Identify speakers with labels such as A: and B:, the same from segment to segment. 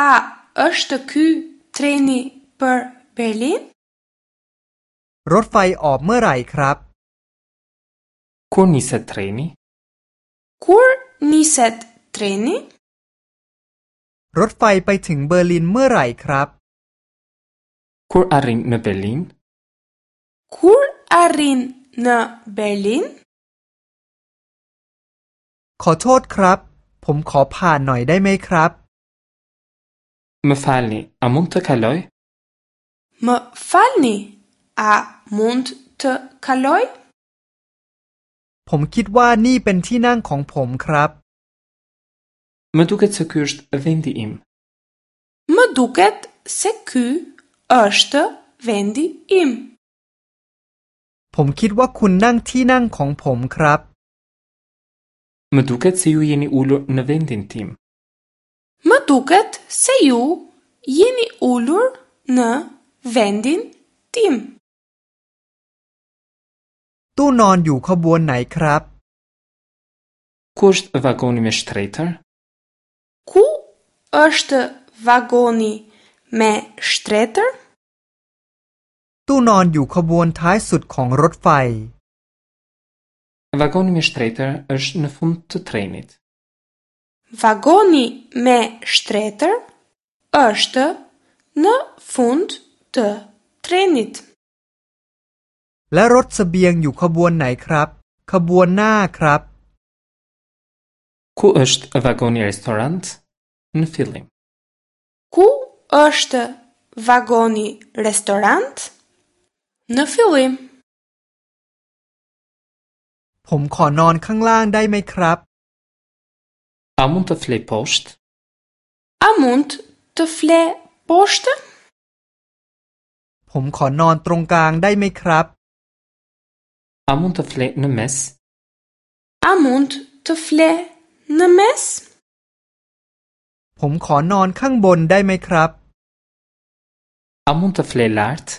A: A është ky treni për Berlin?
B: รถไฟออกเมื่อไหร่ครับ Kur niset treni?
A: Kur niset treni?
B: รถไฟไปถึงเบอร์ลินเมื่อไหร่ครับ Kur arrin në Berlin?
A: Kur arrin në Berlin?
B: ขอโทษครับ ผมขอผ่านหน่อยได้ไหมครับ Më falni, a mund të kaloj?
A: Më falni, a mund të kaloj?
B: më kitë ti krap. Më duket se vendi im.
A: Më duket se ky është vendi im.
B: Po kitë kun ti krap. Më duket se ju jeni ulu në vendin tim
A: duket se ju jeni ullur në vendin tim.
B: Tu non ju ka buon nai krap. Ku është vagoni me shtretër?
A: Ku është vagoni me shtretër?
B: Tu non ju ka buon taj sut kong rot fai. Vagoni me shtretër është në fund të trenit.
A: Vagoni me shtretër është në fund të trenit.
B: La rot së bjeng ju këbuan naj krap, këbuan na krap. Ku është vagoni restorant në fillim?
A: Ku është vagoni restorant në fillim?
B: Pom ka non këng lang daj me krap. A mund të flej poshtë?
A: A mund të flej poshtë?
B: Pëm po kë non të gang, daj me krap. A mund të flej në mes?
A: A mund të flej në mes?
B: Pëm po kë non këng bon, daj me krap. A mund të flej lart?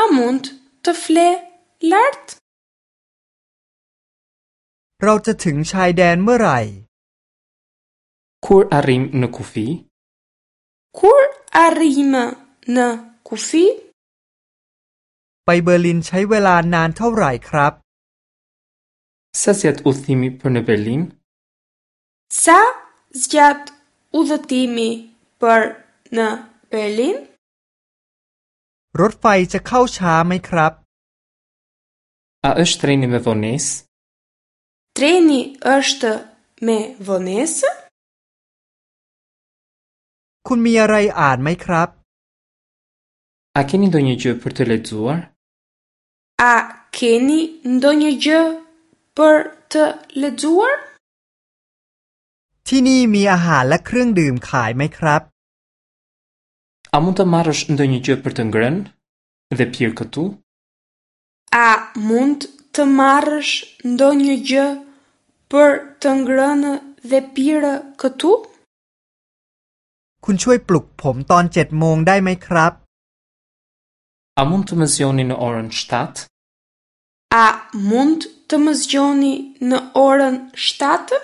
A: A mund të flej lart?
B: Rau të të të të të Kur arrim në kufi? Kur arrim në kufi? Pai Berlin çaj vela nan thau rai krap. Sa zgjat udhëtimi për në Berlin?
A: Sa zgjat udhëtimi për në Berlin?
B: Rrotfai çe khau mai krap. A është treni me vonesë?
A: Treni është me vonesë?
B: Kun mi arai mai krap? A keni ndonjë gjë për të lexuar?
A: A keni ndonjë gjë për
B: të lexuar? Tini mi aha la kërëng dym kaj mai krap? A mund të marrësh ndonjë gjë për të ngrën dhe pirë këtu?
A: A mund të marrësh ndonjë gjë për të ngrënë dhe pirë këtu?
B: Kënë qëj pëllukë pëmë po ton 7 A mund të më në orën 7?
A: A mund të më në orën 7?